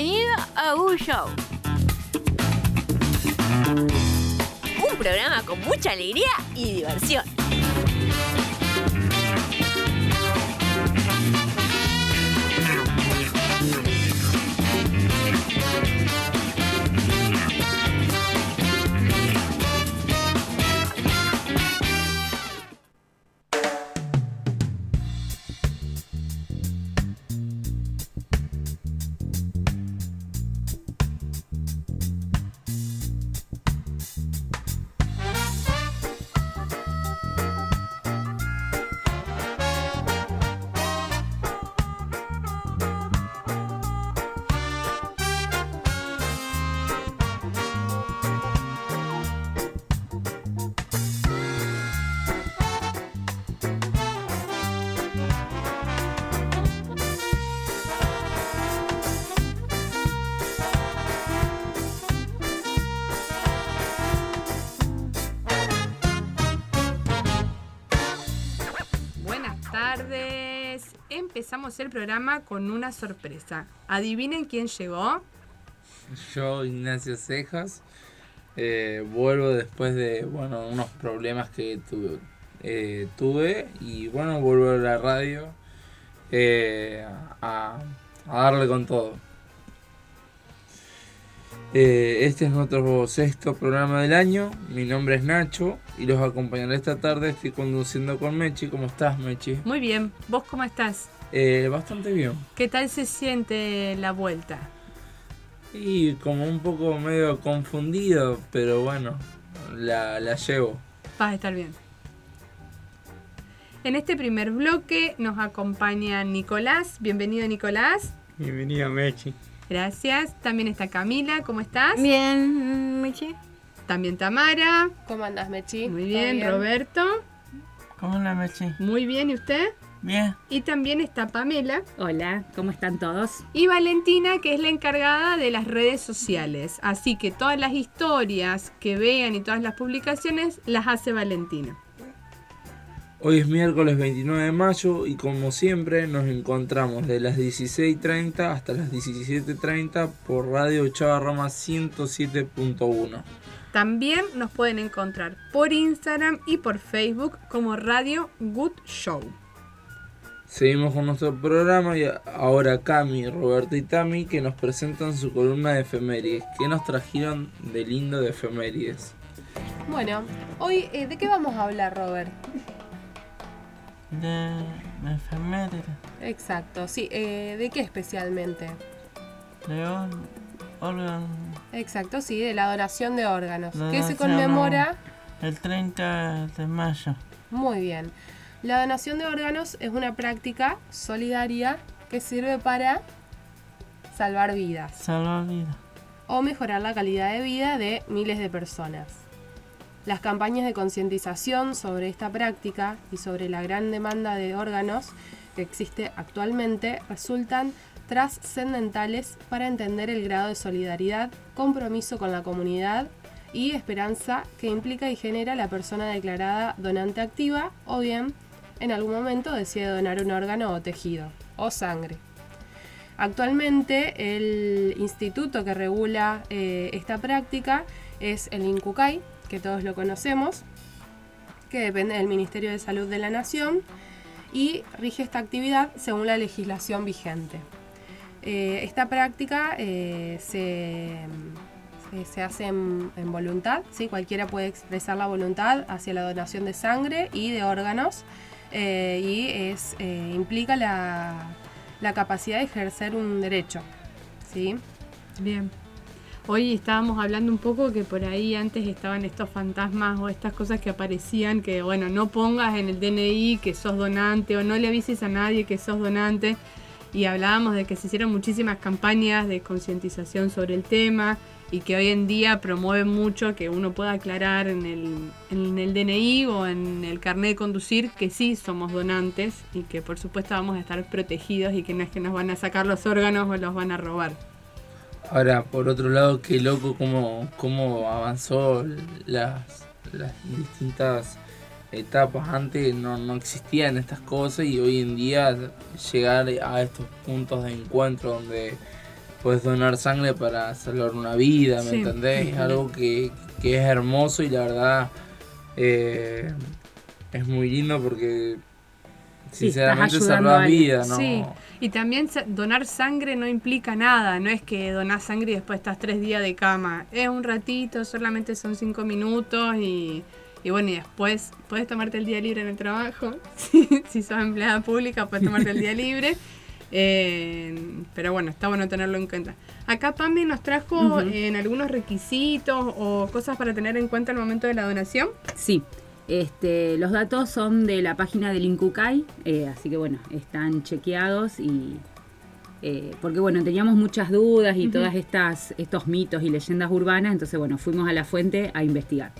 Bienvenido a Un Show. Un programa con mucha alegría y diversión. Empezamos el programa con una sorpresa. Adivinen quién llegó. Yo, Ignacio Cejas, eh, vuelvo después de bueno unos problemas que tuve, eh, tuve y bueno, vuelvo a la radio eh, a, a darle con todo. Este es nuestro sexto programa del año. Mi nombre es Nacho y los acompañaré esta tarde. Estoy conduciendo con Mechi. ¿Cómo estás, Mechi? Muy bien. ¿Vos cómo estás? Eh, bastante bien. ¿Qué tal se siente la vuelta? Y como un poco medio confundido, pero bueno, la, la llevo. Vas a estar bien. En este primer bloque nos acompaña Nicolás. Bienvenido, Nicolás. Bienvenido, Mechi. Gracias. También está Camila. ¿Cómo estás? Bien, Mechi. También Tamara. ¿Cómo andas, Mechi? Muy ¿Todo bien. Roberto. ¿Cómo la Mechi? Muy bien. ¿Y usted? Bien. Y también está Pamela. Hola, ¿cómo están todos? Y Valentina, que es la encargada de las redes sociales. Así que todas las historias que vean y todas las publicaciones las hace Valentina. Hoy es miércoles 29 de mayo y como siempre nos encontramos de las 16.30 hasta las 17.30 por Radio Chava Rama 107.1. También nos pueden encontrar por Instagram y por Facebook como Radio Good Show. Seguimos con nuestro programa y ahora Cami, Roberto y Tami que nos presentan su columna de efemérides. ¿Qué nos trajeron de lindo de efemérides? Bueno, hoy, eh, ¿de qué vamos a hablar, Robert? de efemérides, Exacto, sí, eh, ¿de qué especialmente? de or- órgano, Exacto, sí, de la donación de órganos, que se conmemora el 30 de mayo. muy bien. La donación de órganos es una práctica solidaria que sirve para salvar vidas Salvar vidas. o mejorar la calidad de vida de miles de personas. Las campañas de concientización sobre esta práctica y sobre la gran demanda de órganos que existe actualmente resultan trascendentales para entender el grado de solidaridad, compromiso con la comunidad y esperanza que implica y genera la persona declarada donante activa o bien en algún momento decide donar un órgano o tejido o sangre. Actualmente el instituto que regula eh, esta práctica es el INCUCAI, que todos lo conocemos, que depende del Ministerio de Salud de la Nación y rige esta actividad según la legislación vigente. Eh, esta práctica eh, se, se- hace en, en voluntad, ¿sí? cualquiera puede expresar la voluntad hacia la donación de sangre y de órganos eh, y es, eh, implica la, la capacidad de ejercer un derecho. ¿sí? Bien. Hoy estábamos hablando un poco que por ahí antes estaban estos fantasmas o estas cosas que aparecían que, bueno, no pongas en el DNI que sos donante o no le avises a nadie que sos donante. Y hablábamos de que se hicieron muchísimas campañas de concientización sobre el tema y que hoy en día promueven mucho que uno pueda aclarar en el, en el DNI o en el carnet de conducir que sí somos donantes y que por supuesto vamos a estar protegidos y que no es que nos van a sacar los órganos o los van a robar. Ahora, por otro lado, qué loco cómo, cómo avanzó las, las distintas etapas. Antes no, no existían estas cosas y hoy en día llegar a estos puntos de encuentro donde puedes donar sangre para salvar una vida, ¿me Sí. entendés? Es algo que, que es hermoso y la verdad eh, es muy lindo porque Sí, sinceramente a salvas vidas, ¿no? Sí, y también donar sangre no implica nada, no es que donás sangre y después estás tres días de cama, es un ratito, solamente son cinco minutos y, y bueno, y después puedes tomarte el día libre en el trabajo, si, si sos empleada pública puedes tomarte el día libre, eh, pero bueno, está bueno tenerlo en cuenta. Acá Pambi nos trajo en algunos requisitos o cosas para tener en cuenta al momento de la donación. Sí, este, los datos son de la página del Incucay, eh, así que bueno, están chequeados y... eh, porque bueno, teníamos muchas dudas y Ujú. todas estas estos mitos y leyendas urbanas, entonces bueno, fuimos a la fuente a investigar.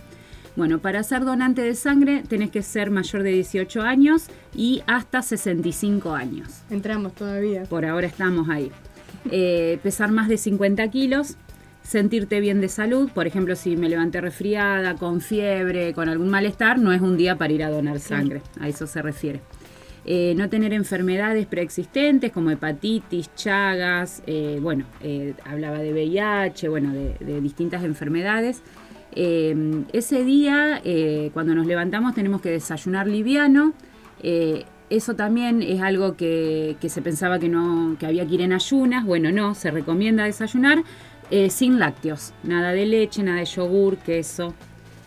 Bueno, para ser donante de sangre tenés que ser mayor de 18 años y hasta 65 años. Entramos todavía. Por ahora estamos ahí. Eh, pesar más de 50 kilos, sentirte bien de salud, por ejemplo, si me levanté resfriada, con fiebre, con algún malestar, no es un día para ir a donar sangre, a eso se refiere. Eh, no tener enfermedades preexistentes como hepatitis, chagas, eh, bueno, eh, hablaba de VIH, bueno, de, de distintas enfermedades. Eh, ese día, eh, cuando nos levantamos, tenemos que desayunar liviano. Eh, eso también es algo que, que se pensaba que no que había que ir en ayunas. Bueno, no, se recomienda desayunar eh, sin lácteos. Nada de leche, nada de yogur, queso.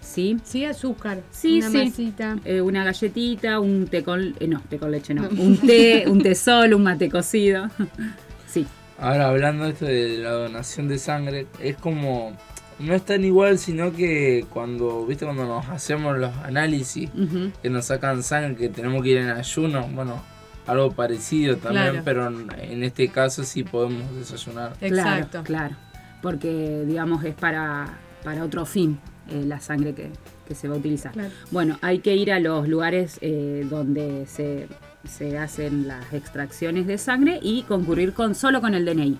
¿Sí? Sí, azúcar. Sí, una sí. masita. Eh, una galletita, un té con... eh, no, té con leche no. Un té, un té solo, un mate cocido. sí. Ahora hablando esto de la donación de sangre, es como no es tan igual, sino que cuando, viste, cuando nos hacemos los análisis, que nos sacan sangre, que tenemos que ir en ayuno, bueno, algo parecido también, Claro. pero en, en este caso sí podemos desayunar. Exacto. Claro, claro. Porque, digamos, es para, para otro fin eh, la sangre que, que se va a utilizar. Claro. Bueno, hay que ir a los lugares eh, donde se, se hacen las extracciones de sangre y concurrir con solo con el DNI.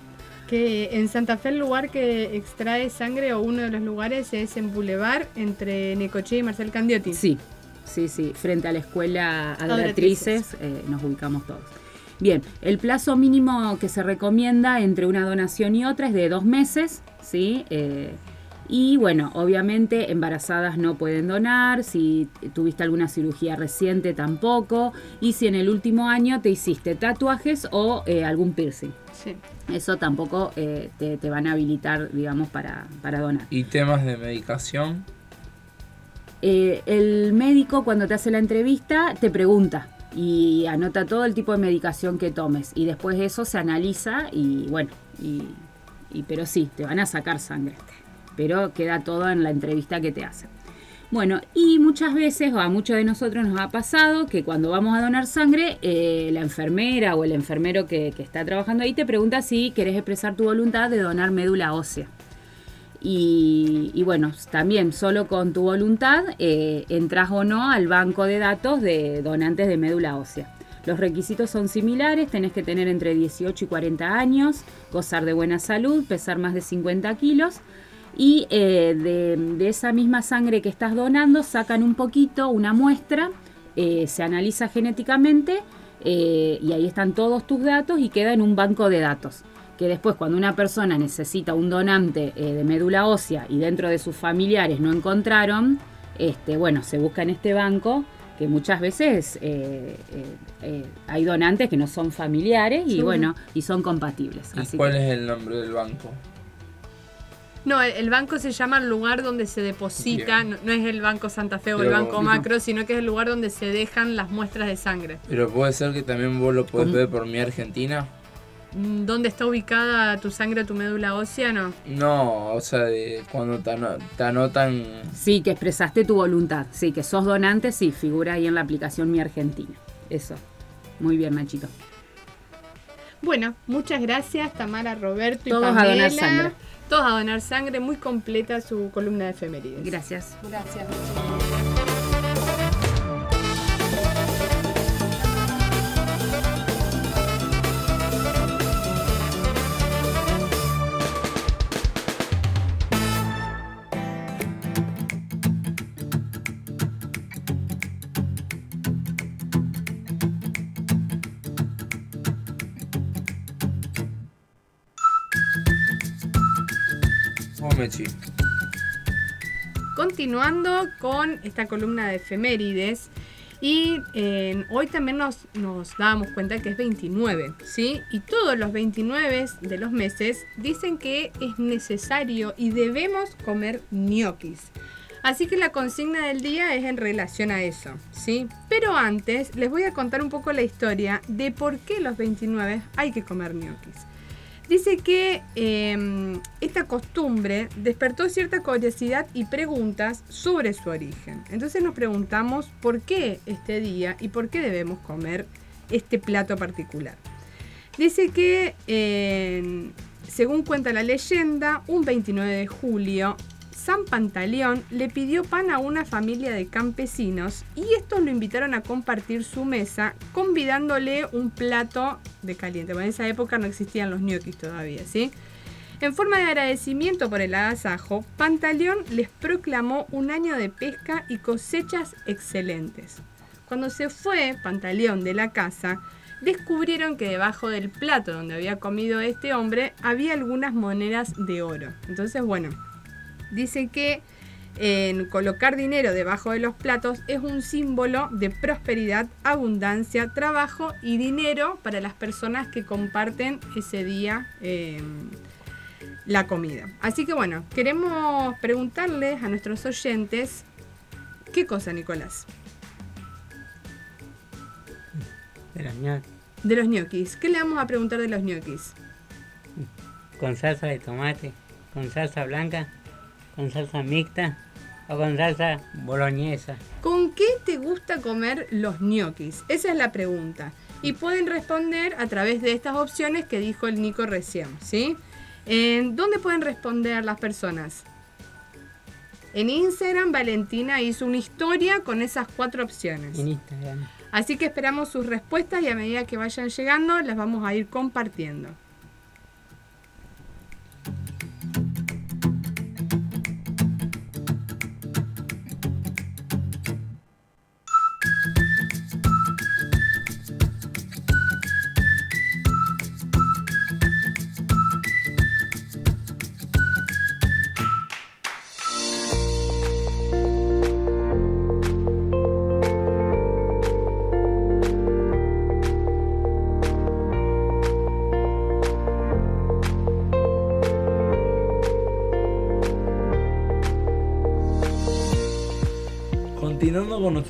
Que en Santa Fe el lugar que extrae sangre o uno de los lugares es en Boulevard entre Necochea y Marcel Candiotti. Sí, sí, sí. Frente a la escuela Adoratrices. Eh, nos ubicamos todos. Bien, el plazo mínimo que se recomienda entre una donación y otra es de dos meses, ¿sí? Eh, y bueno, obviamente embarazadas no pueden donar, si tuviste alguna cirugía reciente tampoco, y si en el último año te hiciste tatuajes o eh, algún piercing. Sí. Eso tampoco eh, te, te van a habilitar, digamos, para, para donar. Y temas de medicación, Eh, el médico cuando te hace la entrevista te pregunta y anota todo el tipo de medicación que tomes y después eso se analiza y bueno, y, y- pero sí, te van a sacar sangre, pero queda todo en la entrevista que te hacen. Bueno, y muchas veces, o a muchos de nosotros nos ha pasado que cuando vamos a donar sangre, eh, la enfermera o el enfermero que, está trabajando ahí te pregunta si querés expresar tu voluntad de donar médula ósea. Y, y bueno, también solo con tu voluntad eh, entras o no al banco de datos de donantes de médula ósea. Los requisitos son similares, tenés que tener entre 18 y 40 años, gozar de buena salud, pesar más de 50 kilos y eh, de, de esa misma sangre que estás donando sacan un poquito, una muestra, eh, se analiza genéticamente eh, y ahí están todos tus datos y queda en un banco de datos. Que después cuando una persona necesita un donante de médula ósea y dentro de sus familiares no encontraron, este, bueno, se busca en este banco que muchas veces eh, eh, eh, hay donantes que no son familiares y bueno, y son compatibles. ¿y Así cuál que- es el nombre del banco? No, el, el banco se llama el lugar donde se deposita, no, no es el Banco Santa Fe o el Banco Macro, sino que es el lugar donde se dejan las muestras de sangre. Pero puede ser que también vos lo podés ¿Cómo? ver por mi Argentina. Mm, ¿Dónde está ubicada tu sangre tu médula ósea? No. No, o sea, de cuando te, ano- te anotan Sí, que expresaste tu voluntad. Sí, que sos donante, sí, figura ahí en la aplicación Mi Argentina. Eso. Muy bien, Nachito. Bueno, muchas gracias Tamara, Roberto y Todos a donar sangre. Todos a donar sangre, muy completa su columna de efemérides. Gracias. Gracias. Continuando con esta columna de efemérides. Y eh, hoy también nos, nos dábamos cuenta que es 29, ¿sí? Y todos los 29 de los meses dicen que es necesario y debemos comer ñoquis. Así que la consigna del día es en relación a eso, ¿sí? Pero antes les voy a contar un poco la historia de por qué los 29 hay que comer ñoquis. Dice que eh, esta costumbre despertó cierta curiosidad y preguntas sobre su origen. Entonces nos preguntamos por qué este día y por qué debemos comer este plato particular. Dice que, eh, según cuenta la leyenda, un 29 de julio, San Pantaleón le pidió pan a una familia de campesinos y estos lo invitaron a compartir su mesa, convidándole un plato de caliente. Bueno, en esa época no existían los ñoquis todavía, ¿sí? En forma de agradecimiento por el agasajo, Pantaleón les proclamó un año de pesca y cosechas excelentes. Cuando se fue Pantaleón de la casa, descubrieron que debajo del plato donde había comido este hombre había algunas monedas de oro. Entonces, bueno, dice que en colocar dinero debajo de los platos es un símbolo de prosperidad, abundancia, trabajo y dinero para las personas que comparten ese día eh, la comida. Así que bueno, queremos preguntarles a nuestros oyentes, ¿qué cosa, Nicolás? De los ñoquis. De los ñoquis. ¿Qué le vamos a preguntar de los ñoquis? Con salsa de tomate, con salsa blanca, con salsa mixta o con salsa boloñesa. ¿Con qué te gusta comer los ñoquis? Esa es la pregunta. Y pueden responder a través de estas opciones que dijo el Nico recién, ¿sí? ¿En dónde pueden responder las personas? En Instagram, Valentina hizo una historia con esas cuatro opciones. En Instagram. Así que esperamos sus respuestas y a medida que vayan llegando las vamos a ir compartiendo.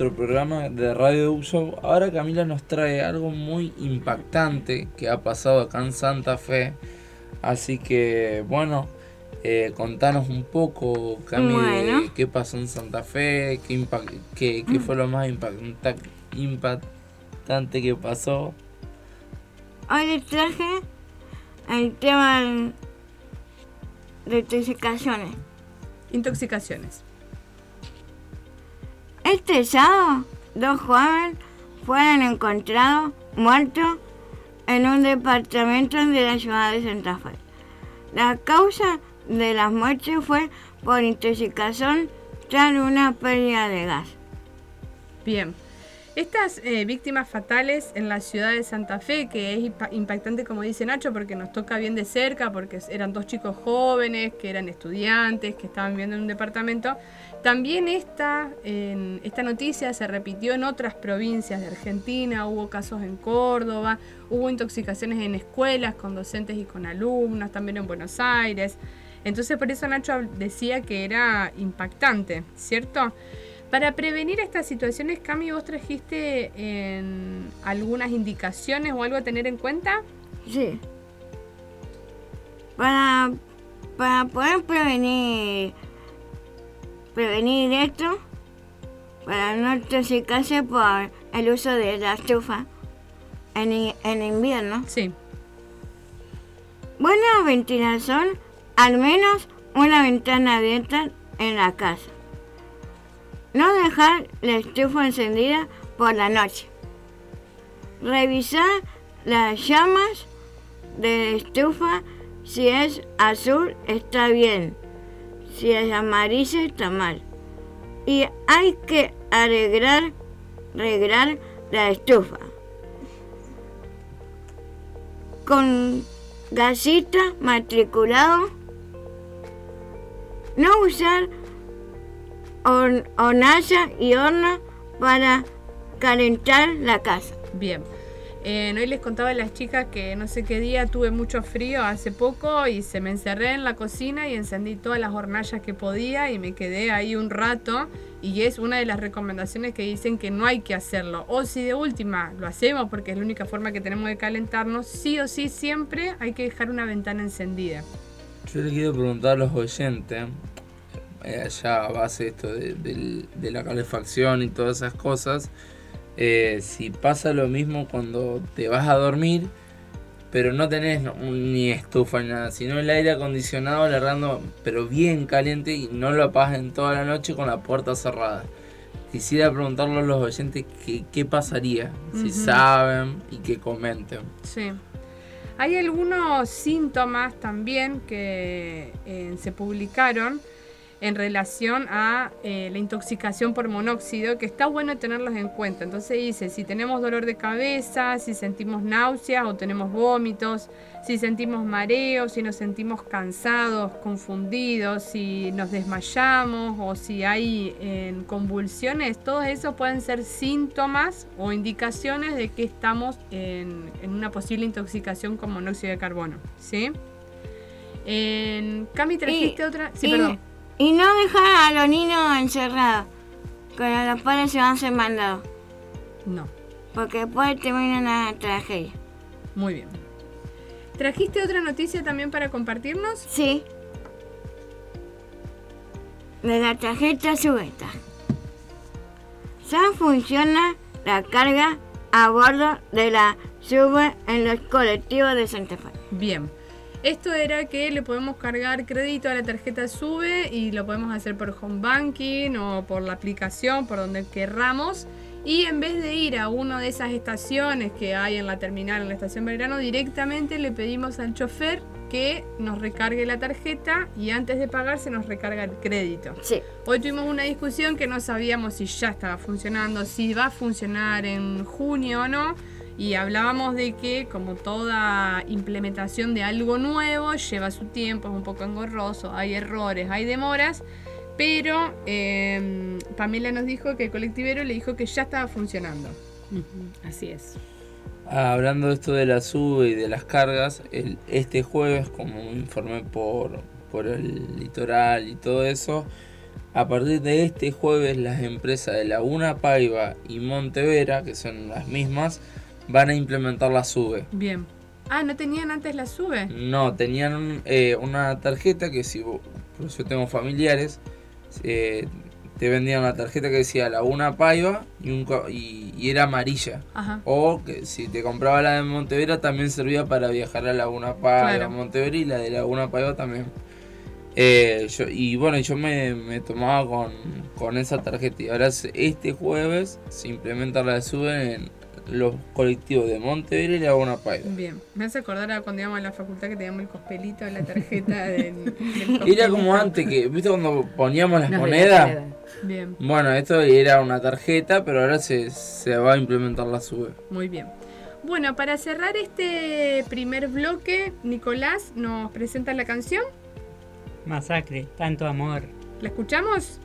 Nuestro programa de Radio Uso, ahora Camila nos trae algo muy impactante que ha pasado acá en Santa Fe. Así que, bueno, eh, contanos un poco, Camila, Bueno. qué pasó en Santa Fe, qué, impact- qué, qué fue lo más impacta- impactante que pasó. Hoy les traje el tema de intoxicaciones. Intoxicaciones. Este sábado, dos jóvenes fueron encontrados muertos en un departamento de la ciudad de Santa Fe. La causa de las muertes fue por intoxicación tras una pérdida de gas. Bien. Estas eh, víctimas fatales en la ciudad de Santa Fe, que es impa- impactante como dice Nacho, porque nos toca bien de cerca, porque eran dos chicos jóvenes, que eran estudiantes, que estaban viviendo en un departamento. También esta, esta noticia se repitió en otras provincias de Argentina, hubo casos en Córdoba, hubo intoxicaciones en escuelas con docentes y con alumnos, también en Buenos Aires. Entonces por eso Nacho decía que era impactante, ¿cierto? Para prevenir estas situaciones, Cami, vos trajiste en algunas indicaciones o algo a tener en cuenta. Sí. Para, para poder prevenir, prevenir esto, para no intoxicarse por el uso de la estufa en, en invierno, Sí, buena ventilación, al menos una ventana abierta en la casa. No dejar la estufa encendida por la noche. Revisar las llamas de estufa. Si es azul está bien. Si es amarilla está mal. Y hay que arreglar, arreglar la estufa. Con gasita matriculado No usar hor- hornalla y horno para calentar la casa. Bien. Eh, hoy les contaba a las chicas que no sé qué día tuve mucho frío hace poco y se me encerré en la cocina y encendí todas las hornallas que podía y me quedé ahí un rato y es una de las recomendaciones que dicen que no hay que hacerlo. O si de última lo hacemos porque es la única forma que tenemos de calentarnos, sí o sí siempre hay que dejar una ventana encendida. Yo le quiero preguntar a los oyentes, eh, allá a base de esto de, del- de la calefacción y todas esas cosas, eh, si pasa lo mismo cuando te vas a dormir, pero no tenés ni estufa ni nada, sino el aire acondicionado largando, pero bien caliente y no lo apagas en toda la noche con la puerta cerrada. Quisiera preguntarle a los oyentes qué, qué pasaría, si saben y que comenten. Sí. Hay algunos síntomas también que eh, se publicaron en relación a eh, la intoxicación por monóxido, que está bueno tenerlos en cuenta. Entonces dice, si tenemos dolor de cabeza, si sentimos náuseas o tenemos vómitos, si sentimos mareos, si nos sentimos cansados, confundidos, si nos desmayamos o si hay eh, convulsiones, todos esos pueden ser síntomas o indicaciones de que estamos en, en una posible intoxicación con monóxido de carbono. ¿Sí? En, Cami, trajiste Y- otra. Sí, y, perdón. Y no dejar a los niños encerrados, que los padres se van a ser mandados, No. porque después termina la tragedia. Muy bien. ¿Trajiste otra noticia también para compartirnos? Sí. De la tarjeta subeta. Ya funciona la carga a bordo de la sube en los colectivos de Santa Fe. Bien. Esto era que le podemos cargar crédito a la tarjeta SUBE y lo podemos hacer por home banking o por la aplicación, por donde querramos. Y en vez de ir a una de esas estaciones que hay en la terminal, en la estación Belgrano, directamente le pedimos al chofer que nos recargue la tarjeta y antes de pagar se nos recarga el crédito. Sí. Hoy tuvimos una discusión que no sabíamos si ya estaba funcionando, si va a funcionar en junio o no. Y hablábamos de que como toda implementación de algo nuevo lleva su tiempo, es un poco engorroso, hay errores, hay demoras. Pero eh, Pamela nos dijo que el colectivero le dijo que ya estaba funcionando. Así es. Ah, Hablando de esto de la sube y de las cargas, el, este jueves, como informé por, por el litoral y todo eso, a partir de este jueves las empresas de Laguna Paiva y Montevera, que son las mismas, van a implementar la sube. Bien. Ah, ¿no tenían antes la sube? No, tenían un- eh, una tarjeta que si vos- por yo tengo familiares, eh, te vendían una tarjeta que decía Laguna Paiva y, un, y, y era amarilla. Ajá. O que si te compraba la de Montevera también servía para viajar a Laguna Paiva, Claro. Montevera y la de Laguna Paiva también. Eh, yo- y bueno, yo me, me tomaba con, con esa tarjeta y ahora este jueves se implementa la de SUBE en los colectivos de Montevera y Laguna Paiva. Bien. Me hace acordar a cuando íbamos a la facultad que teníamos el cospelito de la tarjeta del, del Era como antes que, ¿viste cuando poníamos las Nos monedas? Bien. Bueno, esto era una tarjeta, pero ahora se, se va a implementar la SUBE. Muy bien. Bueno, para cerrar este primer bloque, Nicolás nos presenta la canción. Masacre, tanto amor. ¿La escuchamos?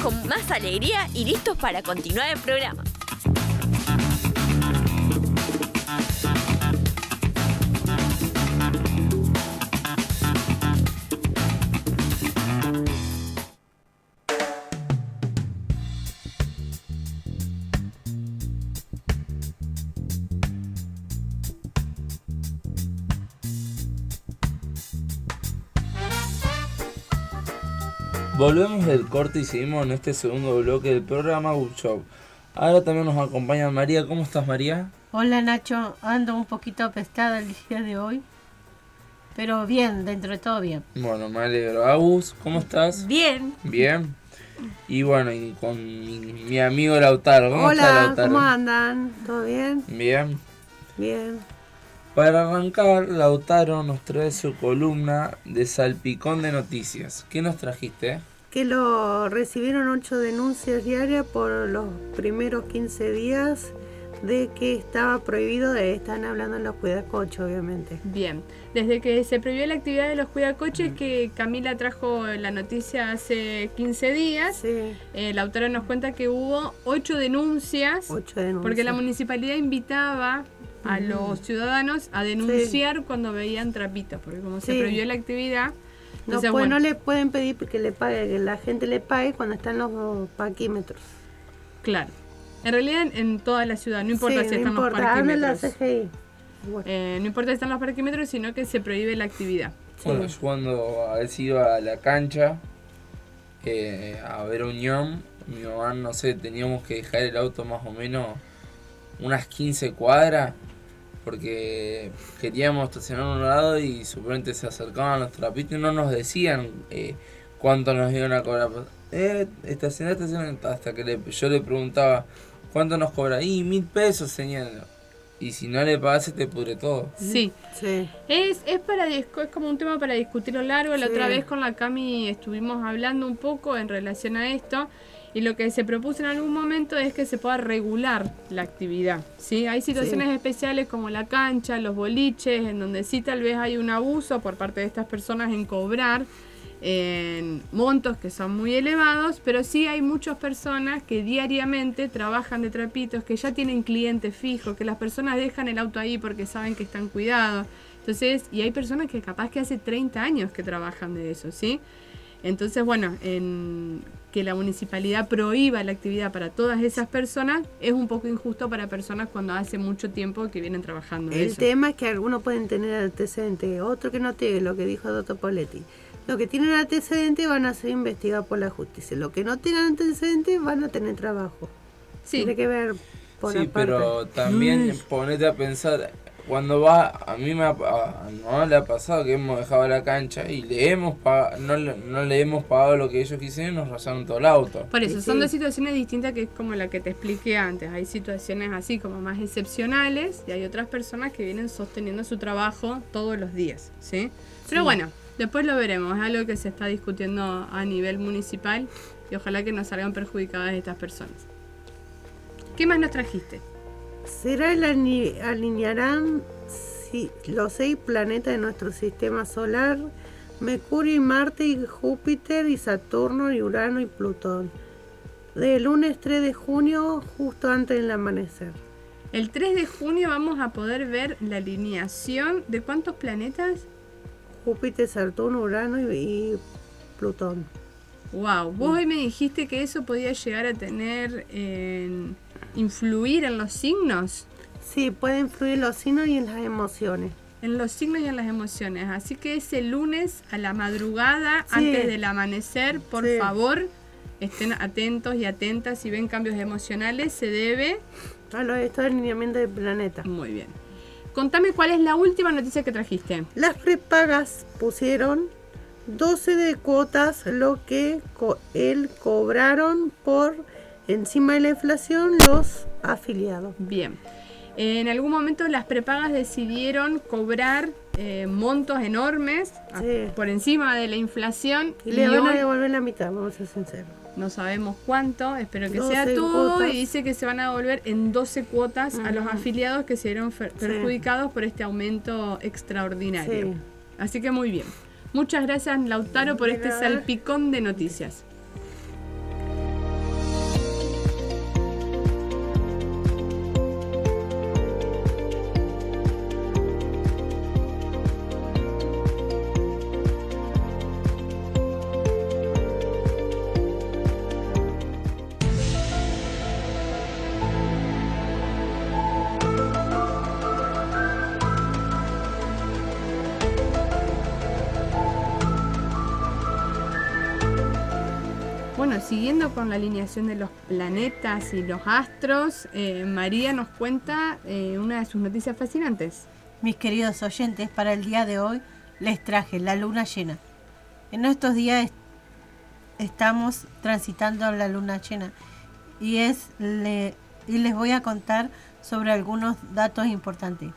Con más alegría y listos para continuar el programa. Volvemos del corte y seguimos en este segundo bloque del programa Show. Ahora también nos acompaña María. ¿Cómo estás, María? Hola Nacho, ando un poquito apestada el día de hoy, pero bien, dentro de todo bien. Bueno, me alegro. Agus, ¿cómo estás? Bien. Bien. Y bueno, y con mi, mi amigo Lautaro. ¿Cómo está Hola, Lautaro? ¿cómo andan? ¿Todo bien? Bien. Bien. Para arrancar, Lautaro nos trae su columna de Salpicón de Noticias. ¿Qué nos trajiste? Que lo recibieron ocho denuncias diarias por los primeros 15 días de que estaba prohibido, de, están hablando en los cuidacoches, obviamente. Bien, desde que se prohibió la actividad de los cuidacoches, que Camila trajo la noticia hace 15 días, Sí, eh, la autora nos cuenta que hubo ocho denuncias, ocho denuncias. porque la municipalidad invitaba a los ciudadanos a denunciar cuando veían trapitos, porque como se prohibió la actividad, no, entonces, puede- bueno, no le pueden pedir que le pague, que la gente le pague cuando están los paquímetros. claro. En realidad en, en toda la ciudad, no importa Sí, si no están importa, los habla la parquímetros. CGI. Bueno, Eh, no importa si están los parquímetros, sino que se prohíbe la actividad. Bueno, yo cuando a veces iba a la cancha eh, a ver Unión, mi mamá, no sé, teníamos que dejar el auto más o menos unas 15 cuadras porque queríamos estacionar a un lado y supuestamente se acercaban los trapitos y no nos decían eh, cuánto nos iban a cobrar. Eh, estacionar, estacionar, hasta que le- yo le preguntaba cuánto nos cobra. Y mil pesos, señor. Y si no le pagas, se te pudre todo. Sí, sí. Es, es, para, es como un tema para discutirlo largo. La Sí. otra vez con la Cami estuvimos hablando un poco en relación a esto. Y lo que se propuso en algún momento es que se pueda regular la actividad. ¿sí? Hay situaciones especiales como la cancha, los boliches, en donde sí tal vez hay un abuso por parte de estas personas en cobrar en montos que son muy elevados, pero sí hay muchas personas que diariamente trabajan de trapitos, que ya tienen clientes fijos, que las personas dejan el auto ahí porque saben que están cuidados. Entonces, y hay personas que capaz que hace 30 años que trabajan de eso, ¿sí? Entonces, bueno, en que la municipalidad prohíba la actividad para todas esas personas es un poco injusto para personas cuando hace mucho tiempo que vienen trabajando El eso. tema es que algunos pueden tener antecedentes, otro que no tiene, lo que dijo Dr. Poletti. Los que tienen antecedentes van a ser investigados por la justicia. Los que no tienen antecedentes van a tener trabajo. Sí. Tiene que ver por sí, pero también ponete a pensar, cuando va, a mí me ha, a- no le ha pasado que hemos dejado la cancha y le hemos pagado, no, le- no le hemos pagado lo que ellos quisieron y nos rasaron todo el auto. Por eso, son dos situaciones distintas que es como la que te expliqué antes. Hay situaciones así como más excepcionales y hay otras personas que vienen sosteniendo su trabajo todos los días, ¿sí? Pero Sí. bueno, después lo veremos. Es algo que se está discutiendo a nivel municipal y ojalá que no salgan perjudicadas estas personas. ¿Qué más nos trajiste? Será el alinearán si- los seis planetas de nuestro sistema solar, Mercurio y Marte y Júpiter y Saturno y Urano y Plutón. Del lunes 3 de junio, justo antes del amanecer. El 3 de junio vamos a poder ver la alineación de cuántos planetas. Júpiter, Saturno, Urano y, y Plutón. Wow, vos hoy me dijiste que eso podía llegar a tener en influir en los signos, Sí, puede influir en los signos y en las emociones. en los signos y en las emociones. Así que ese lunes a la madrugada, Sí. antes del amanecer, por Sí. favor, estén atentos y atentas si ven cambios emocionales, se debe. A los estos alineamientos del planeta. Muy bien. Contame cuál es la última noticia que trajiste. Las prepagas pusieron 12 de cuotas, lo que co- él cobraron por encima de la inflación los afiliados. Bien. En algún momento las prepagas decidieron cobrar eh, montos enormes a- por encima de la inflación Y y, le van a devolver la mitad, vamos a ser sinceros. no sabemos cuánto, espero que 12 sea todo cuotas. y dice que se van a devolver en 12 cuotas a los afiliados que se vieron Sí. perjudicados por este aumento extraordinario. Sí. Así que muy bien. Muchas gracias Lautaro por este salpicón de noticias. La alineación de los planetas y los astros, eh, María nos cuenta eh, una de sus noticias fascinantes. Mis queridos oyentes, para el día de hoy les traje la luna llena. En estos días est- estamos transitando la luna llena y, y les voy a contar sobre algunos datos importantes.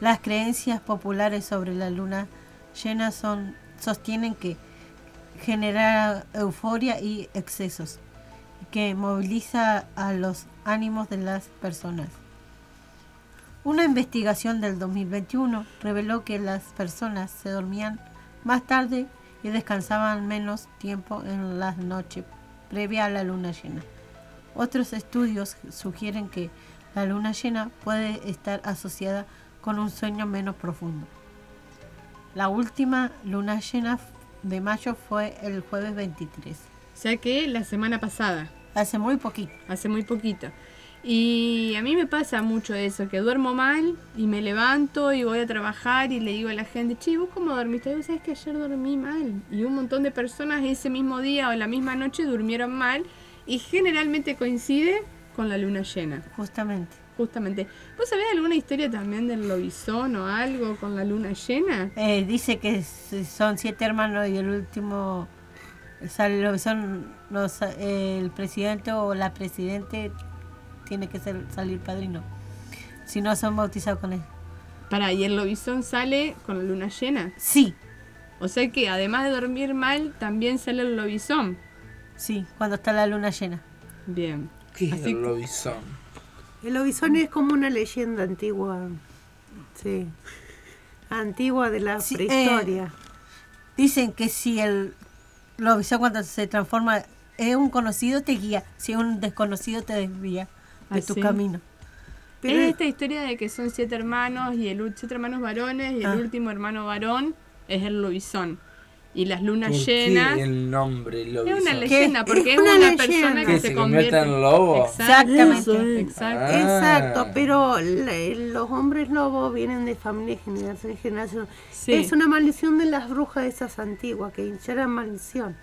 Las creencias populares sobre la luna llena son, sostienen que genera euforia y excesos, que moviliza a los ánimos de las personas. Una investigación del 2021 reveló que las personas se dormían más tarde y descansaban menos tiempo en la noche previa a la luna llena. Otros estudios sugieren que la luna llena puede estar asociada con un sueño menos profundo. La última luna llena de mayo fue el jueves 23, O sea que la semana pasada, hace muy poquito. hace muy poquito. Y a mí me pasa mucho eso, que duermo mal y me levanto y voy a trabajar y le digo a la gente, che, ¿vos cómo dormiste? Vos sabés que ayer dormí mal. Y un montón de personas ese mismo día o la misma noche durmieron mal y generalmente coincide con la luna llena. Justamente. Justamente. ¿Vos sabés alguna historia también del lobizón o algo con la luna llena? Eh, dice que son siete hermanos y el último sale lo- son los, eh, el presidente o la presidente tiene que ser, salir padrino. Si no son bautizados con él. Para, ¿y el lobizón sale con la luna llena? Sí, O sea que además de dormir mal, también sale el lobizón. sí, cuando está la luna llena. Bien. ¿Qué es el que- lobizón? El lobizón es como una leyenda antigua. Sí. Antigua de la Sí, prehistoria. Dicen que si el lobizón cuando se transforma es un conocido te guía, si es un desconocido te desvía de Ah, tu sí. camino. Pero es esta historia de que son siete hermanos y el siete hermanos varones y el Ah. último hermano varón es el lobizón. Y las lunas ¿Por llenas qué el nombre es lobizón? una leyenda porque Es es una una, persona que ¿Que se, se convierte convierte en lobo? Exactamente. Exacto. Ah. Exacto, pero los hombres lobos vienen de familia de generación en generación. Sí. Es una maldición de las brujas esas antiguas, que ya era maldición.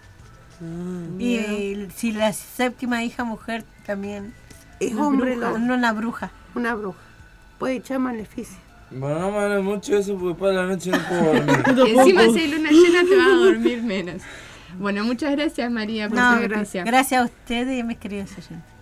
Y eh, si la séptima hija mujer también Es Una hombre bruja, lobo, no una bruja. una bruja. Puede echar maleficio. Bueno, no me hables mucho de eso porque para la noche no puedo dormir. Y encima si hay luna llena te vas a dormir menos. Bueno, muchas gracias María por No, tu gra- noticia. gracias a ustedes y a mis queridos oyentes.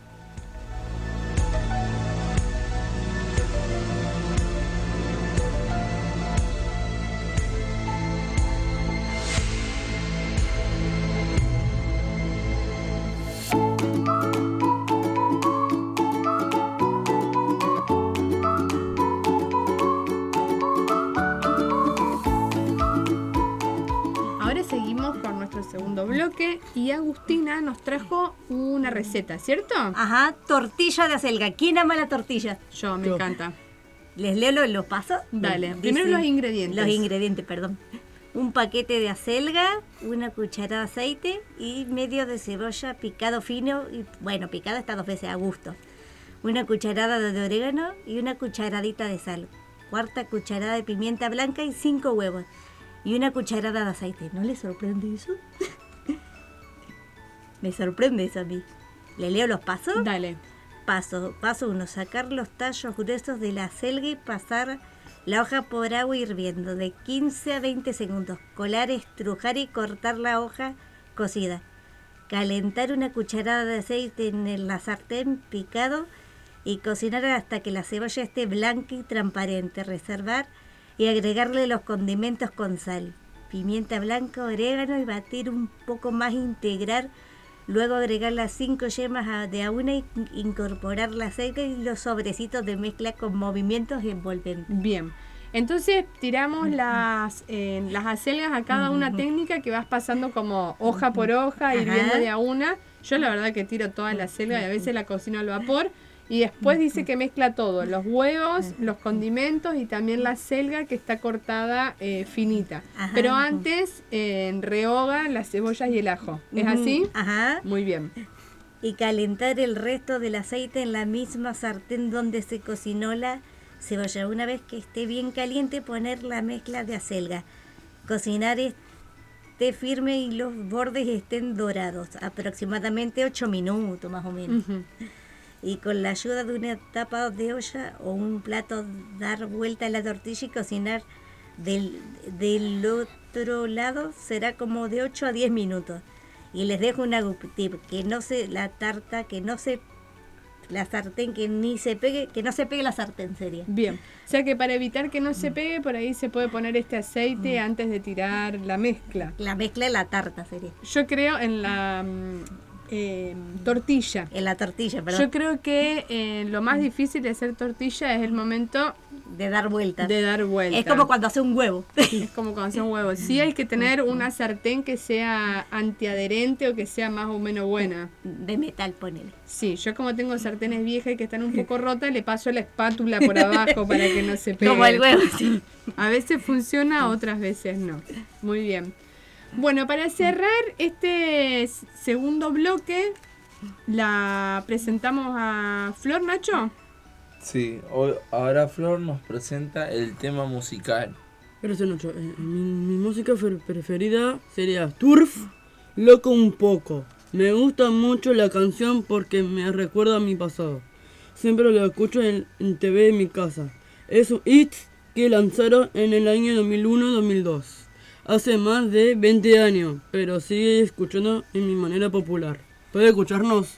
Y Agustina nos trajo una receta, ¿cierto? Ajá, tortilla de acelga. ¿Quién ama la tortilla? Yo, me encanta. ¿Les leo los, los pasos? Dale, Dice- primero los ingredientes. Los ingredientes, perdón. Un paquete de acelga, una cucharada de aceite y medio de cebolla picado fino, y bueno, picado hasta dos veces a gusto. Una cucharada de orégano y una cucharadita de sal. Cuarta cucharada de pimienta blanca y cinco huevos. Y una cucharada de aceite. ¿No les sorprende eso? Me sorprende eso a mí. ¿Le leo los pasos? Dale. Paso, paso 1. Sacar los tallos gruesos de la selga y pasar la hoja por agua hirviendo de 15 a 20 segundos. Colar, estrujar y cortar la hoja cocida. Calentar una cucharada de aceite en el- la sartén picado y cocinar hasta que la cebolla esté blanca y transparente. Reservar y agregarle los condimentos con sal, pimienta blanca, orégano y batir un poco más, integrar. Luego agregar las cinco yemas a- de a una y incorporar la selga y los sobrecitos de mezcla con movimientos envolventes. Bien. Entonces tiramos las, eh, las acelgas a cada una técnica que vas pasando como hoja por hoja, hirviendo de a una. Yo la verdad que tiro toda la acelga y a veces la cocino al vapor. Y después dice que mezcla todo, los huevos, los condimentos y también la selga que está cortada eh, finita. Ajá. Pero antes eh, rehoga las cebollas y el ajo. ¿Es así? Ajá. Muy bien. Y calentar el resto del aceite en la misma sartén donde se cocinó la cebolla. Una vez que esté bien caliente, poner la mezcla de acelga. Cocinar esté firme y los bordes estén dorados. Aproximadamente 8 minutos más o menos. Y con la ayuda de una tapa de olla o un plato, dar vuelta a la tortilla y cocinar del, del otro lado será como de 8 a 10 minutos. Y les dejo una tip, que no se, la tarta, que no se, la sartén, que ni se pegue, que no se pegue la sartén sería. Bien. O sea que para evitar que no se pegue, por ahí se puede poner este aceite antes de tirar la mezcla. La mezcla de la tarta sería. Yo creo en la mm, eh, tortilla. En la tortilla, perdón. Yo creo que eh, lo más difícil de hacer tortilla es el momento de dar vueltas. De dar vueltas. Es como cuando hace un huevo. Es como cuando hace un huevo. Sí hay que tener una sartén que sea antiadherente o que sea más o menos buena. De metal, ponele. Sí, yo como tengo sartenes viejas y que están un poco rotas, le paso la espátula por abajo para que no se pegue. Como el huevo, sí. A veces funciona, otras veces no. Muy bien. Bueno, para cerrar este segundo bloque, la presentamos a Flor Nacho. Sí, hoy, ahora Flor nos presenta el tema musical. Gracias, Nacho. Eh, mi, mi música fer- preferida sería Turf, Loco un poco. Me gusta mucho la canción porque me recuerda a mi pasado. Siempre lo escucho en, en TV de mi casa. Es un hit que lanzaron en el año 2001-2002. Hace más de 20 años, pero sigue escuchando en mi manera popular. ¿Puede escucharnos?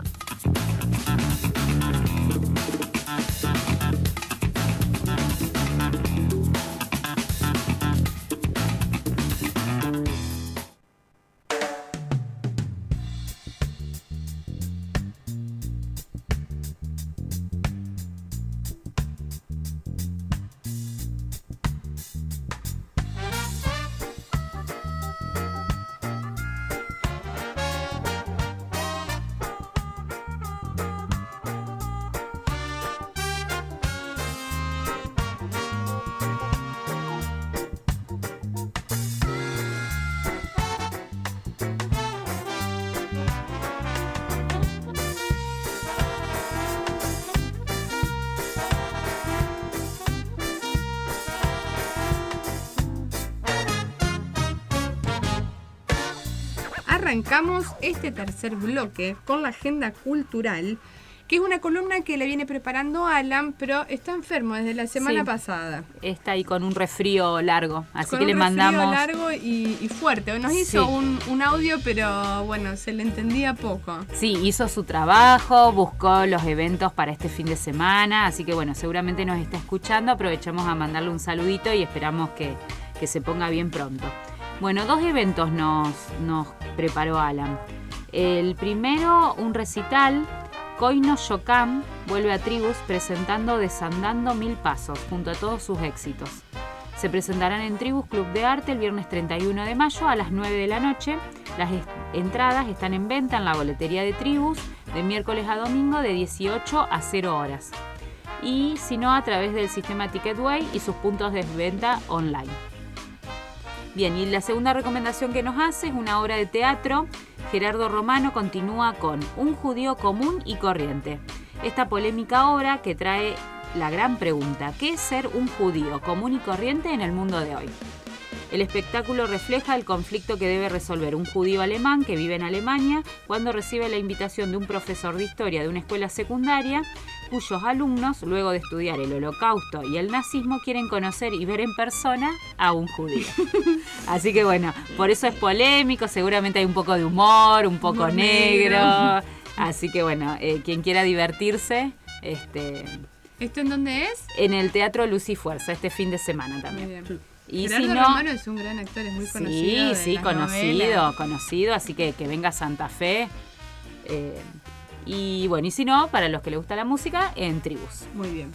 Arrancamos este tercer bloque con la agenda cultural, que es una columna que le viene preparando Alan, pero está enfermo desde la semana Sí. pasada. Está ahí con un resfrío largo, así Con que un le mandamos... largo y, y fuerte. Nos hizo Sí. un, un audio, pero bueno, se le entendía poco. Sí, hizo su trabajo, buscó los eventos para este fin de semana, así que bueno, seguramente nos está escuchando, aprovechamos a mandarle un saludito y esperamos que, que se ponga bien pronto. Bueno, dos eventos nos, nos preparó Alan. El primero, un recital, Koino Shokan vuelve a Tribus presentando Desandando Mil Pasos, junto a todos sus éxitos. Se presentarán en Tribus Club de Arte el viernes 31 de mayo a las 9 de la noche. Las entradas están en venta en la boletería de Tribus de miércoles a domingo de 18 a 0 horas. Y si no, a través del sistema Ticketway y sus puntos de venta online. Bien, y la segunda recomendación que nos hace es una obra de teatro. Gerardo Romano continúa con Un judío común y corriente. Esta polémica obra que trae la gran pregunta, ¿qué es ser un judío común y corriente en el mundo de hoy? El espectáculo refleja el conflicto que debe resolver un judío alemán que vive en Alemania cuando recibe la invitación de un profesor de historia de una escuela secundaria cuyos alumnos, luego de estudiar el holocausto y el nazismo, quieren conocer y ver en persona a un judío. Así que bueno, por eso es polémico, seguramente hay un poco de humor, un poco negro. negro. Así que bueno, eh, quien quiera divertirse, este, ¿Esto en dónde es? en el Teatro Luz y Fuerza este fin de semana también. Muy bien. Y Gerardo si no, Romano es un gran actor, es muy conocido. Sí, sí, conocido, novelas. conocido, así que que venga a Santa Fe. Eh, y bueno, y si no, para los que les gusta la música, en Tribus. Muy bien.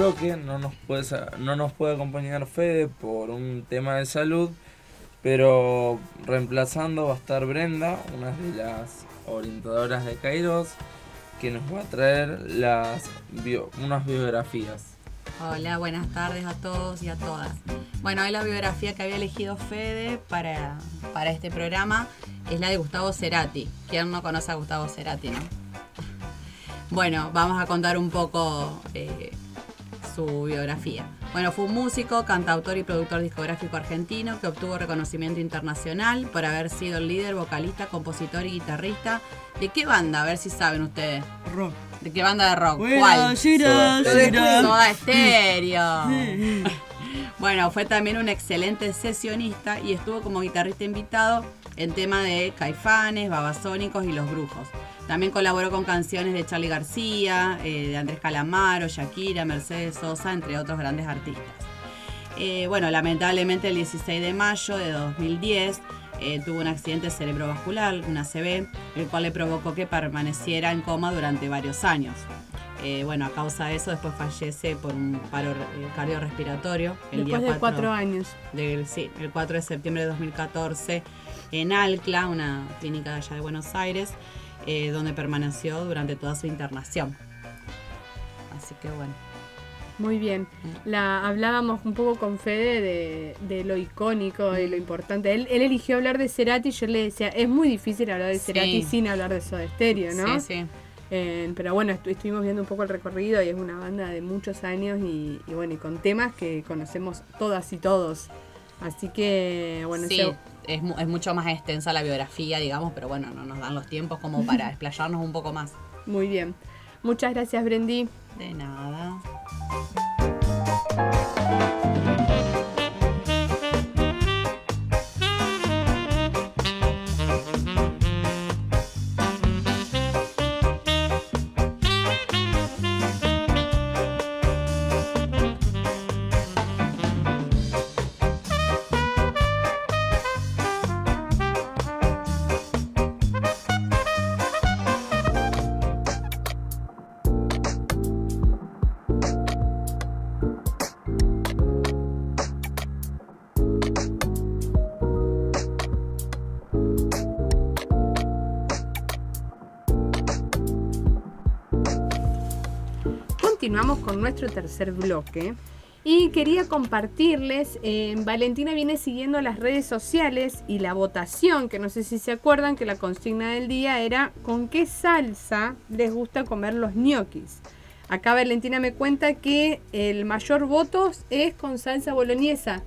Bloque no nos puede, no nos puede acompañar Fede por un tema de salud, pero reemplazando va a estar Brenda, una de las orientadoras de Kairos, que nos va a traer las unas biografías. Hola, buenas tardes a todos y a todas. Bueno, hoy la biografía que había elegido Fede para, para este programa es la de Gustavo Cerati. ¿Quién no conoce a Gustavo Cerati, no? Bueno, vamos a contar un poco eh, su biografía. Bueno, fue un músico, cantautor y productor discográfico argentino que obtuvo reconocimiento internacional por haber sido el líder, vocalista, compositor y guitarrista. ¿De qué banda? A ver si saben ustedes. Rock. ¿De qué banda de rock? Bueno, ¿Cuál? Gira, Soda- Gira. Soda Stereo. Bueno, fue también un excelente sesionista y estuvo como guitarrista invitado en tema de Caifanes, Babasónicos y Los Brujos. También colaboró con canciones de Charlie García, eh, de Andrés Calamaro, Shakira, Mercedes Sosa, entre otros grandes artistas. Eh, bueno, lamentablemente el 16 de mayo de 2010 eh, tuvo un accidente cerebrovascular, una ACV, el cual le provocó que permaneciera en coma durante varios años. Eh, bueno, a causa de eso después fallece por un paro cardiorrespiratorio. El Después día de cuatro años. del- sí, el 4 de septiembre de 2014 en Alcla, una clínica allá de Buenos Aires, eh, donde permaneció durante toda su internación. Así que bueno. Muy bien. La hablábamos un poco con Fede de, de lo icónico, de lo importante. Él, él eligió hablar de Cerati y yo le decía, es muy difícil hablar de Sí. Cerati sin hablar de Soda Stereo, ¿no? Sí, sí. Eh, pero bueno, estu- estuvimos viendo un poco el recorrido y es una banda de muchos años y, y bueno, y con temas que conocemos todas y todos. Así que, bueno, sí, ese- es, mu- es mucho más extensa la biografía, digamos, pero bueno, no nos dan los tiempos como para explayarnos un poco más. muy bien. Muchas gracias, Brendy. De nada. Con nuestro tercer bloque y quería compartirles, eh, Valentina viene siguiendo las redes sociales y la votación, que no sé si se acuerdan que la consigna del día era con qué salsa les gusta comer los ñoquis. Acá Valentina me cuenta que el mayor voto es con salsa boloñesa.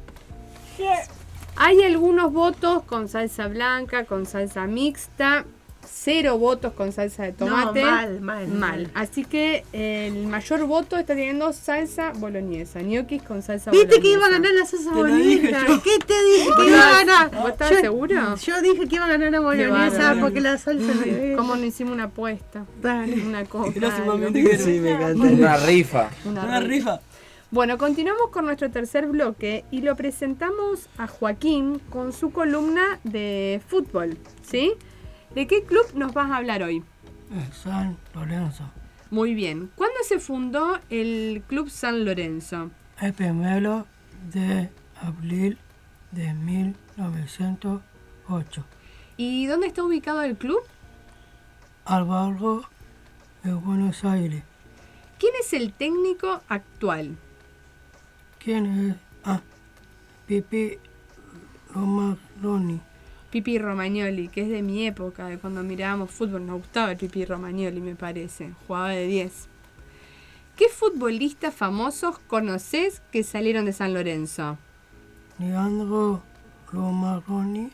Hay algunos votos con salsa blanca, con salsa mixta, cero votos con salsa de tomate. No, mal, mal, Mal. Así que el mayor voto está teniendo salsa boloñesa, ñoquis con salsa Viste boloñesa. que iba a ganar la salsa boloñesa. ¿Qué te dije ¿Vos que iba a ganar? vos estabas Yo- seguro? Yo dije que iba a ganar la boloñesa porque la salsa no es. ¿Cómo no hicimos una apuesta? Una. Próximamente algo. quiero. Sí, me encanta. Una rifa. Una, Una rifa. rifa. Bueno, continuamos con nuestro tercer bloque y lo presentamos a Joaquín con su columna de fútbol, ¿sí? ¿De qué club nos vas a hablar hoy? San Lorenzo. Muy bien. ¿Cuándo se fundó el Club San Lorenzo? El primero de abril de 1908. ¿Y dónde está ubicado el club? Al barrio de Buenos Aires. ¿Quién es el técnico actual? ¿Quién es? Ah, Pipi Romagnoli. Pipi Romagnoli, que es de mi época, de cuando mirábamos fútbol. Nos gustaba el Pipi Romagnoli, me parece. Jugaba de 10. ¿Qué futbolistas famosos conoces que salieron de San Lorenzo? Leandro Romagnoli.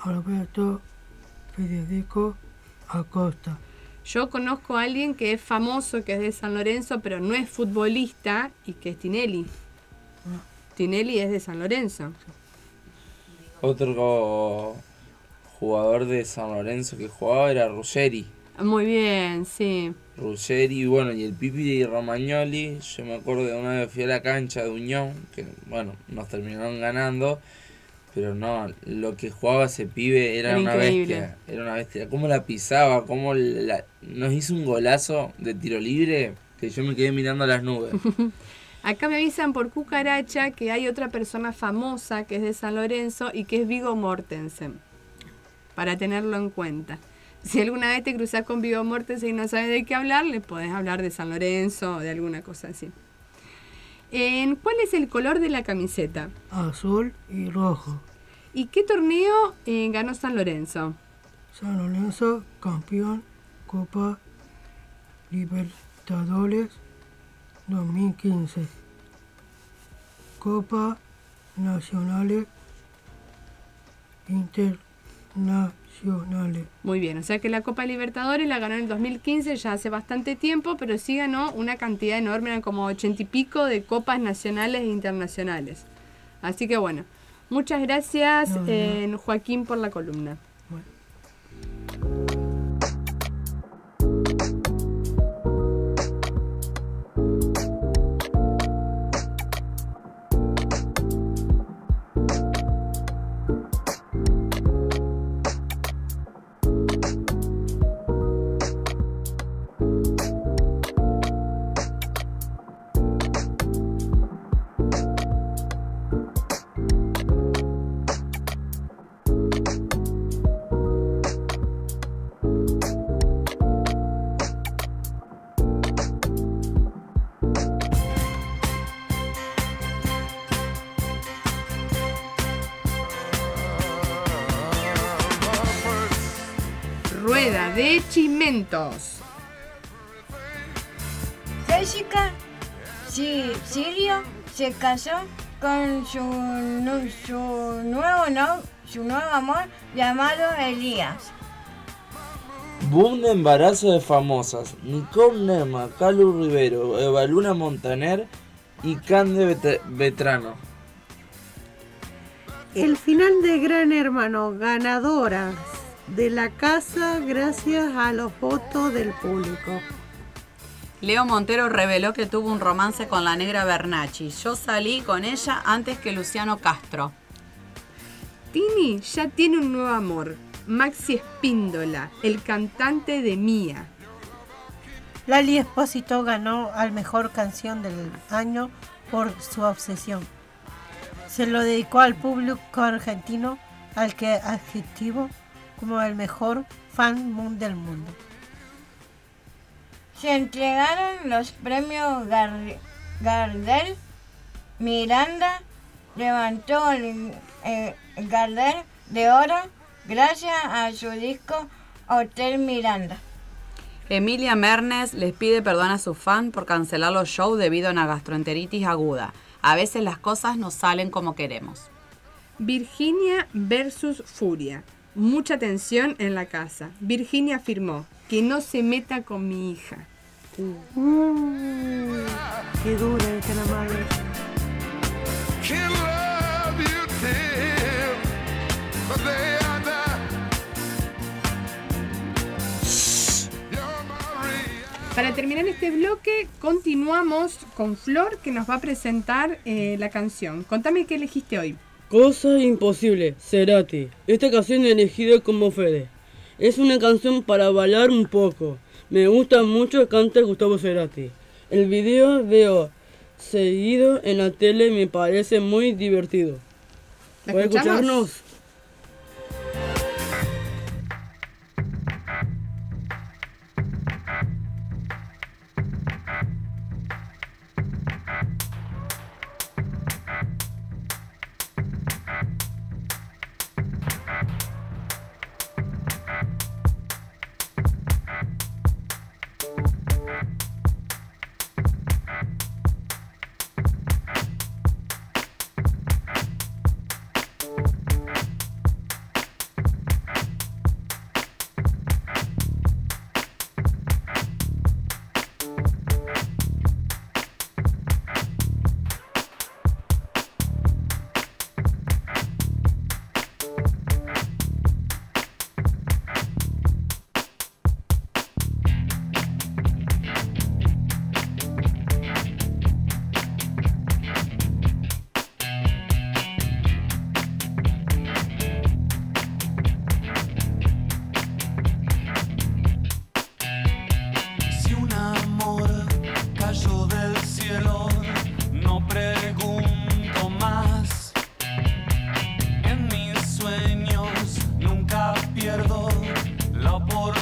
Alberto Federico Acosta. Yo conozco a alguien que es famoso, que es de San Lorenzo, pero no es futbolista y que es Tinelli. Tinelli es de San Lorenzo. Otro jugador de San Lorenzo que jugaba era Ruggeri. Muy bien, sí. Ruggeri, bueno, y el Pipi Romagnoli, yo me acuerdo de una vez fui a la cancha de Unión, que bueno, nos terminaron ganando, pero no, lo que jugaba ese pibe era, Era una increíble. bestia, era una bestia, cómo la pisaba, cómo la- nos hizo un golazo de tiro libre, que yo me quedé mirando las nubes. Acá me avisan por cucaracha que hay otra persona famosa que es de San Lorenzo y que es Vigo Mortensen. Para tenerlo en cuenta. Si alguna vez te cruzas con Vigo Mortensen y no sabes de qué hablar, le podés hablar de San Lorenzo o de alguna cosa así. En, ¿Cuál es el color de la camiseta? Azul y rojo. ¿Y qué torneo eh, ganó San Lorenzo? San Lorenzo campeón Copa Libertadores 2015. Copa Nacionales Internacionales. Muy bien, o sea que la Copa Libertadores la ganó en el 2015, ya hace bastante tiempo, pero sí ganó una cantidad enorme, eran como ochenta y pico de copas nacionales e internacionales. Así que bueno, muchas gracias No, no. eh, Joaquín por la columna. Jessica Si- Sirio se casó con su, su nuevo no, su nuevo amor llamado Elías. Boom de embarazo de famosas. Nicole Nema, Calu Rivero, Evaluna Montaner y Cande Vetrano. El final de Gran Hermano, ganadoras de la casa gracias a los votos del público. Leo Montero reveló que tuvo un romance con la negra Bernacci. Yo salí con ella antes que Luciano Castro. Tini ya tiene un nuevo amor. Maxi Espíndola, el cantante de Mía. Lali Espósito ganó al mejor canción del año por su obsesión. Se lo dedicó al público argentino al que adjetivo como el mejor fan mun- del mundo. Se entregaron los premios Gar- Gardel. Miranda levantó el, eh, Gardel de oro gracias a su disco Hotel Miranda. Emilia Mernes les pide perdón a sus fans por cancelar los shows debido a una gastroenteritis aguda. A veces las cosas no salen como queremos. Virginia versus Furia. Mucha tensión en la casa. Virginia afirmó que no se meta con mi hija. Mm, qué dura esta la madre. Para terminar este bloque, continuamos con Flor que nos va a presentar eh, la canción. Contame qué elegiste hoy. Cosa imposible, Cerati. Esta canción elegida como Fede. Es una canción para bailar un poco. Me gusta mucho canta Gustavo Cerati. El video veo seguido en la tele me parece muy divertido. ¿La ¿Puede escuchamos? escucharnos? La oportunidad.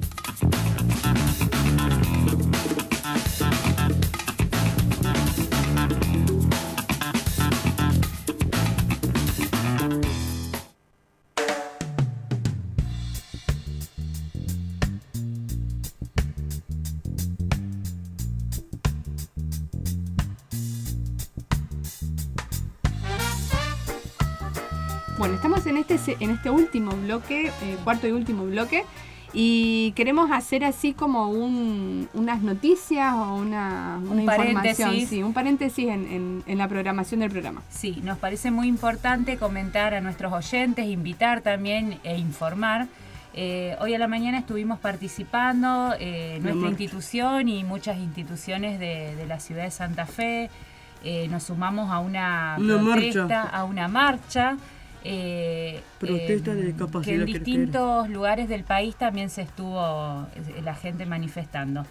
Este, en este último bloque, eh, cuarto y último bloque, y queremos hacer así como un- unas noticias o una, una Un información, sí, un paréntesis en, en- en la programación del programa. Sí, nos parece muy importante comentar a nuestros oyentes, invitar también e informar. Eh, hoy a la mañana estuvimos participando, eh, nuestra institución y muchas instituciones de, de la ciudad de Santa Fe. Eh, nos sumamos a una, Una protesta, marcha. a una marcha. Eh, Protesta de que discapacidad en criterio. distintos lugares del país también se estuvo eh, la gente manifestando.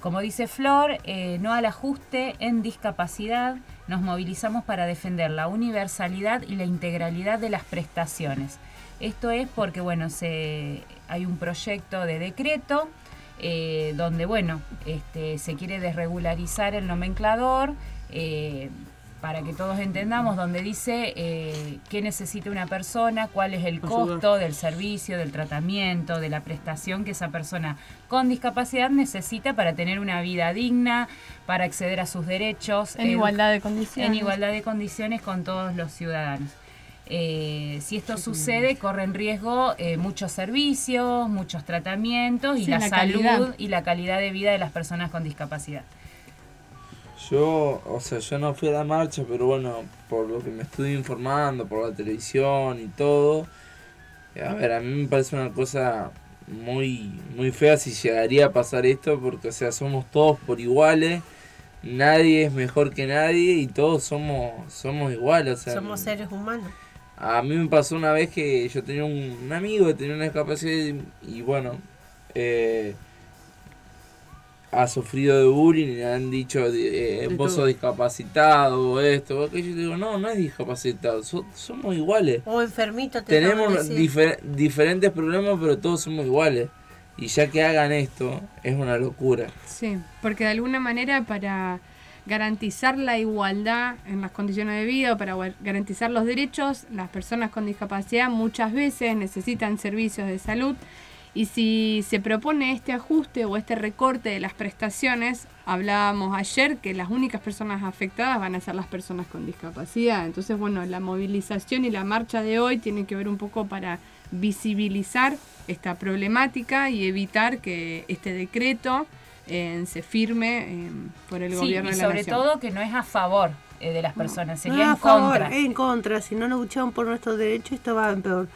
Como dice Flor, eh, no al ajuste en discapacidad, nos movilizamos para defender la universalidad y la integralidad de las prestaciones. Esto es porque, bueno, se, hay un proyecto de decreto eh, donde, bueno, este, se quiere desregularizar el nomenclador. eh, para que todos entendamos, donde dice eh, qué necesita una persona, cuál es el Ayuda. costo del servicio, del tratamiento, de la prestación que esa persona con discapacidad necesita para tener una vida digna, para acceder a sus derechos. En igualdad de condiciones. En igualdad de condiciones con todos los ciudadanos. Eh, si esto sucede, corren riesgo eh, muchos servicios, muchos tratamientos y Sí, la, la salud y la calidad de vida de las personas con discapacidad. Yo, o sea, yo no fui a la marcha, pero bueno, por lo que me estuve informando, por la televisión y todo, eh, a ver, a mí me parece una cosa muy, muy fea si llegaría a pasar esto, porque, o sea, somos todos por iguales, nadie es mejor que nadie y todos somos, somos iguales, o sea, Somos seres humanos. a mí me pasó una vez que yo tenía un, un amigo que tenía una discapacidad y, y bueno, eh, ha sufrido de bullying y le han dicho, eh, vos sos discapacitado o esto o aquello. Y digo, no, no es discapacitado, so- somos iguales. O enfermito te Tenemos difer- diferentes problemas, pero todos somos iguales. Y ya que hagan esto, es una locura. Sí, porque de alguna manera para garantizar la igualdad en las condiciones de vida para garantizar los derechos, las personas con discapacidad muchas veces necesitan servicios de salud y si se propone este ajuste o este recorte de las prestaciones, hablábamos ayer que las únicas personas afectadas van a ser las personas con discapacidad. Entonces, bueno, la movilización y la marcha de hoy tiene que ver un poco para visibilizar esta problemática y evitar que este decreto eh, se firme eh, por el Sí, gobierno y de la sobre nación. todo que no es a favor eh, de las personas, No sería a en favor, contra. en contra. Si no luchamos por nuestros derechos, esto va a empeor.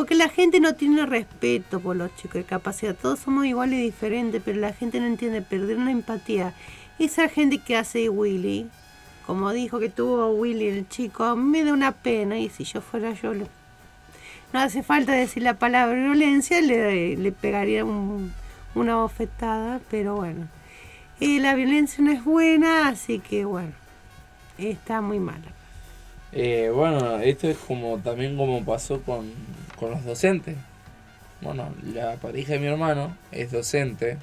Porque la gente no tiene respeto por los chicos de capacidad. Todos somos iguales y diferentes, pero la gente no entiende perder la empatía. Esa gente que hace Willy, como dijo que tuvo Willy el chico, me da una pena. Y si yo fuera yo, le- no hace falta decir la palabra violencia, le, pegaría un- una bofetada, pero bueno. Y la violencia no es buena, así que bueno, está muy mala. Eh, bueno, esto es como también como pasó con, con los docentes. Bueno, la pareja de mi hermano es docente.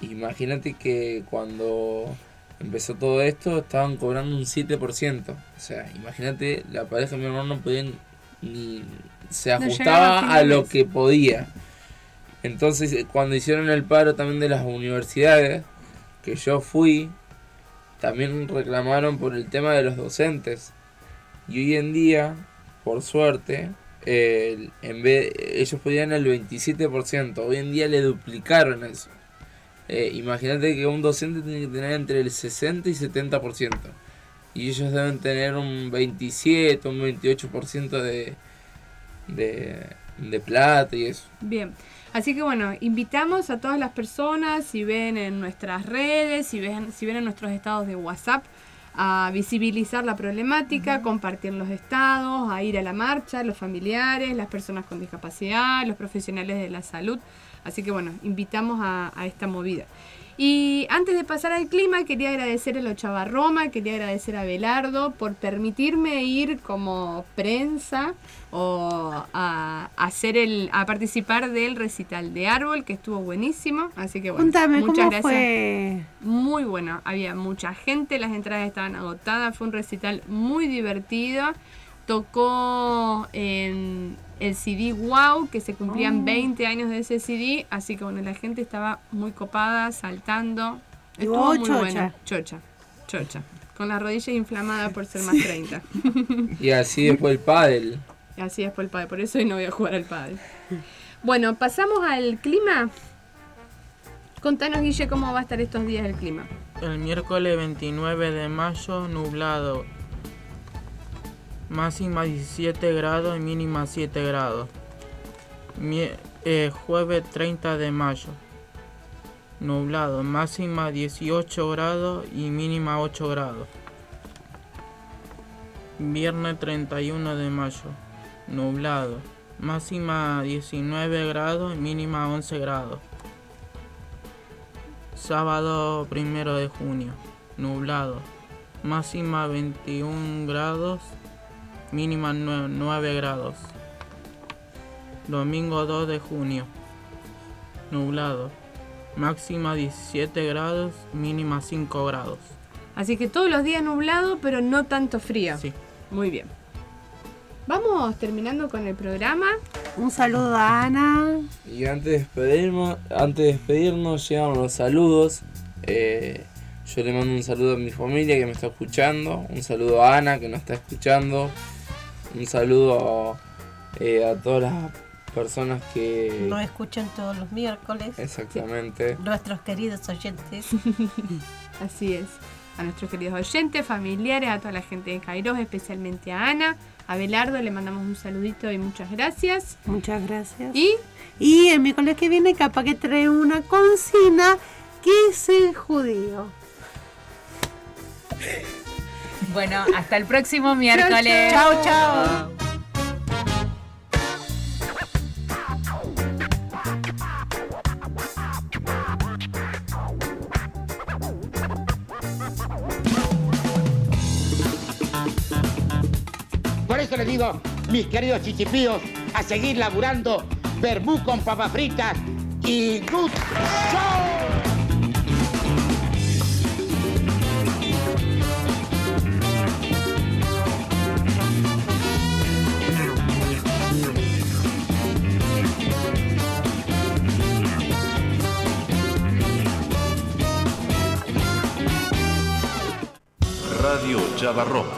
Imagínate que cuando empezó todo esto estaban cobrando un 7%. O sea, imagínate, la pareja de mi hermano no podía ni... Se No a ajustaba a lo que podía. Entonces, eh, cuando hicieron el paro también de las universidades, que yo fui, también reclamaron por el tema de los docentes. Y hoy en día, por suerte, el- en vez ellos podían el 27%, hoy en día le duplicaron eso. Eh, Imagínate que un docente tiene que tener entre el 60 y 70%. Y ellos deben tener un 27, un 28% de, de, de plata y eso. Bien. Así que bueno, invitamos a todas las personas, si ven en nuestras redes, si ven, si ven en nuestros estados de WhatsApp, a visibilizar la problemática, compartir los estados, a ir a la marcha, los familiares, las personas con discapacidad, los profesionales de la salud. Así que bueno, invitamos a, a esta movida. Y antes de pasar al clima, quería agradecer a los Chavarroma, quería agradecer a Belardo por permitirme ir como prensa o a, a hacer el, a participar del recital de árbol, que estuvo buenísimo. Así que bueno, muchas ¿cómo gracias. fue? Muy bueno, había mucha gente, las entradas estaban agotadas, fue un recital muy divertido. Tocó en el CD Wow, que se cumplían Oh. 20 años de ese CD, así que bueno, la gente estaba muy copada, saltando. ¿Y Estuvo vos, muy chocha? bueno. Chocha, chocha. Con las rodillas inflamadas por ser más 30. Y así después el pádel. Y Así es por el padre, por eso hoy no voy a jugar al padre. Bueno, pasamos al clima. Contanos, Guille, cómo va a estar estos días el clima. El miércoles 29 de mayo, nublado. Máxima 17 grados y mínima 7 grados. Eh, jueves 30 de mayo. Nublado. Máxima 18 grados y mínima 8 grados. Viernes 31 de mayo. Nublado. Máxima 19 grados y mínima 11 grados. Sábado primero de junio, nublado. Máxima 21 grados, mínima 9 grados. Domingo 2 de junio, nublado. Máxima 17 grados, mínima 5 grados. Así que todos los días nublado, pero no tanto frío. Sí. Muy bien. Vamos terminando con el programa. Un saludo a Ana. Y antes de despedirnos, antes de despedirnos llegan los saludos. Eh, yo le mando un saludo a mi familia que me está escuchando. Un saludo a Ana que nos está escuchando. Un saludo eh, a todas las personas que... Nos escuchan todos los miércoles. Exactamente. Nuestros queridos oyentes. Así es. A nuestros queridos oyentes, familiares, a toda la gente de Kairos, especialmente a Ana. A Belardo le mandamos un saludito y muchas gracias. Muchas gracias. Y, y el miércoles que viene capaz que trae una consigna que es el judío. Bueno, hasta el próximo miércoles. Chao, chao. Por eso les digo, mis queridos chichipíos, a seguir laburando vermú con papas fritas y good show. Radio Chavarrón